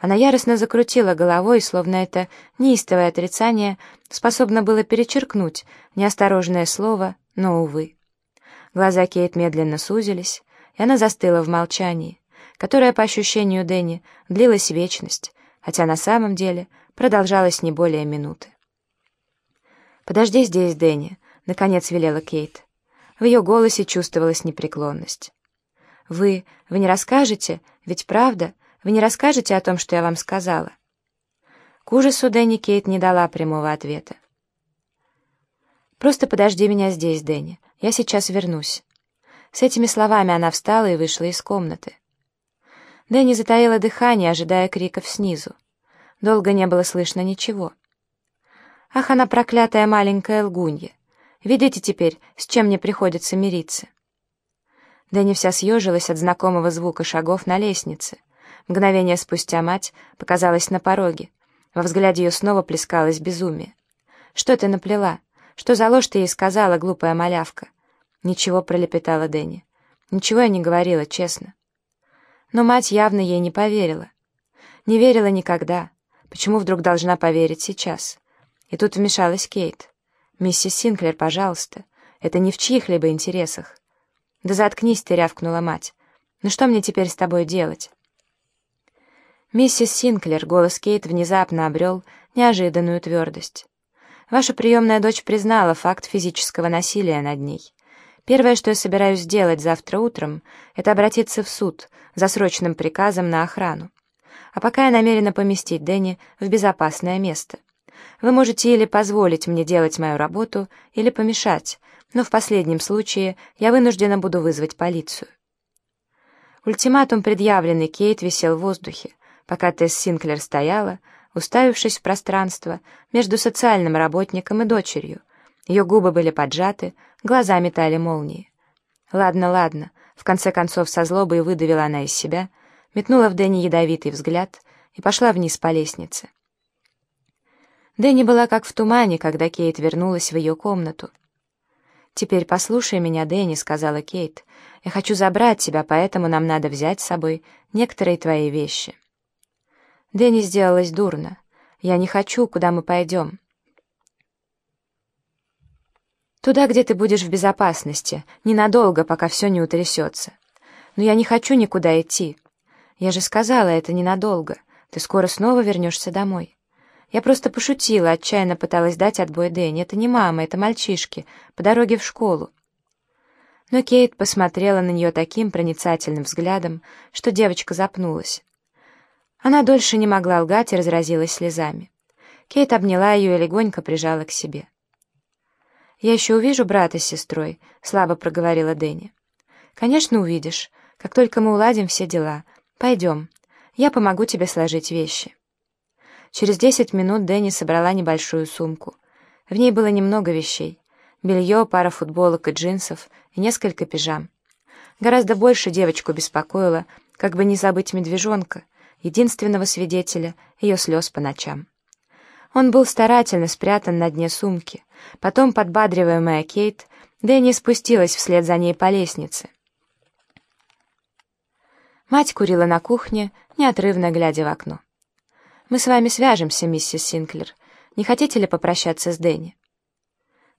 Она яростно закрутила головой, словно это неистовое отрицание способно было перечеркнуть неосторожное слово, но, увы. Глаза Кейт медленно сузились, и она застыла в молчании, которое, по ощущению Дэнни, длилась вечность, хотя на самом деле продолжалось не более минуты. «Подожди здесь, Дэнни», — наконец велела Кейт. В ее голосе чувствовалась непреклонность. «Вы... вы не расскажете? Ведь правда? Вы не расскажете о том, что я вам сказала?» К ужасу Дэнни Кейт не дала прямого ответа. «Просто подожди меня здесь, Дэнни. Я сейчас вернусь». С этими словами она встала и вышла из комнаты. Дэнни затаила дыхание, ожидая криков снизу. Долго не было слышно ничего. «Ах, она проклятая маленькая лгунья! Видите теперь, с чем мне приходится мириться?» Дэнни вся съежилась от знакомого звука шагов на лестнице. Мгновение спустя мать показалась на пороге. Во взгляде ее снова плескалось безумие. «Что ты наплела? Что за ложь ты ей сказала, глупая малявка?» «Ничего», — пролепетала Дэнни. «Ничего я не говорила, честно». Но мать явно ей не поверила. Не верила никогда. Почему вдруг должна поверить сейчас? И тут вмешалась Кейт. «Миссис Синклер, пожалуйста. Это не в чьих-либо интересах». «Да заткнись ты», — рявкнула мать. «Ну что мне теперь с тобой делать?» «Миссис Синклер», — голос Кейт внезапно обрел неожиданную твердость. Ваша приемная дочь признала факт физического насилия над ней. Первое, что я собираюсь сделать завтра утром, это обратиться в суд за срочным приказом на охрану. А пока я намерена поместить Дэнни в безопасное место. Вы можете или позволить мне делать мою работу, или помешать, но в последнем случае я вынуждена буду вызвать полицию. Ультиматум, предъявленный Кейт, висел в воздухе, пока Тесс Синклер стояла, уставившись в пространство между социальным работником и дочерью. Ее губы были поджаты, глаза метали молнии. «Ладно, ладно», — в конце концов со злобой выдавила она из себя, метнула в Дэнни ядовитый взгляд и пошла вниз по лестнице. Дэнни была как в тумане, когда Кейт вернулась в ее комнату. «Теперь послушай меня, Дэнни», — сказала Кейт. «Я хочу забрать тебя, поэтому нам надо взять с собой некоторые твои вещи». Дэнни сделалось дурно. «Я не хочу, куда мы пойдем». «Туда, где ты будешь в безопасности, ненадолго, пока все не утрясется. Но я не хочу никуда идти. Я же сказала, это ненадолго. Ты скоро снова вернешься домой». Я просто пошутила, отчаянно пыталась дать отбой Дэнни. Это не мама, это мальчишки, по дороге в школу. Но Кейт посмотрела на нее таким проницательным взглядом, что девочка запнулась. Она дольше не могла лгать и разразилась слезами. Кейт обняла ее и легонько прижала к себе. «Я еще увижу брата с сестрой», — слабо проговорила Дэнни. «Конечно, увидишь, как только мы уладим все дела. Пойдем, я помогу тебе сложить вещи». Через десять минут Дэнни собрала небольшую сумку. В ней было немного вещей. Белье, пара футболок и джинсов и несколько пижам. Гораздо больше девочку беспокоило, как бы не забыть медвежонка, единственного свидетеля ее слез по ночам. Он был старательно спрятан на дне сумки. Потом, подбадриваемая Кейт, Дэнни спустилась вслед за ней по лестнице. Мать курила на кухне, неотрывно глядя в окно. «Мы с вами свяжемся, миссис Синклер. Не хотите ли попрощаться с Дэнни?»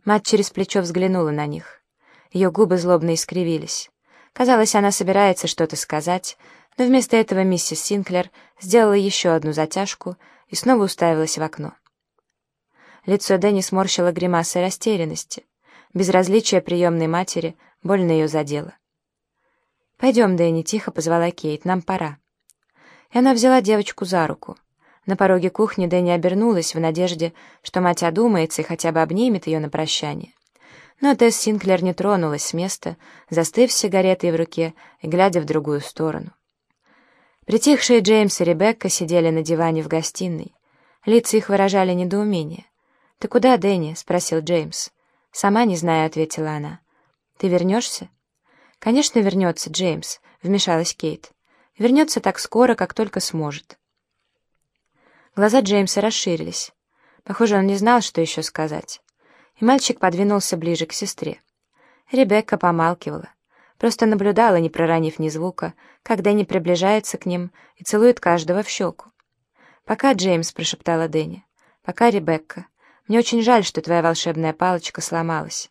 Мать через плечо взглянула на них. Ее губы злобно искривились. Казалось, она собирается что-то сказать, но вместо этого миссис Синклер сделала еще одну затяжку и снова уставилась в окно. Лицо Дэнни сморщило гримасой растерянности. Безразличие приемной матери больно ее задело. «Пойдем, Дэнни», — тихо позвала Кейт, — «нам пора». И она взяла девочку за руку. На пороге кухни Дэнни обернулась в надежде, что мать одумается и хотя бы обнимет ее на прощание. Но Тесс Синклер не тронулась с места, застыв с сигаретой в руке и глядя в другую сторону. Притихшие Джеймс и Ребекка сидели на диване в гостиной. Лица их выражали недоумение. «Ты куда, Дэнни?» — спросил Джеймс. «Сама не знаю», — ответила она. «Ты вернешься?» «Конечно, вернется, Джеймс», — вмешалась Кейт. «Вернется так скоро, как только сможет». Глаза Джеймса расширились. Похоже, он не знал, что еще сказать. И мальчик подвинулся ближе к сестре. Ребекка помалкивала. Просто наблюдала, не проронив ни звука, когда не приближается к ним и целует каждого в щеку. «Пока, Джеймс», — прошептала Дэнни. «Пока, Ребекка. Мне очень жаль, что твоя волшебная палочка сломалась».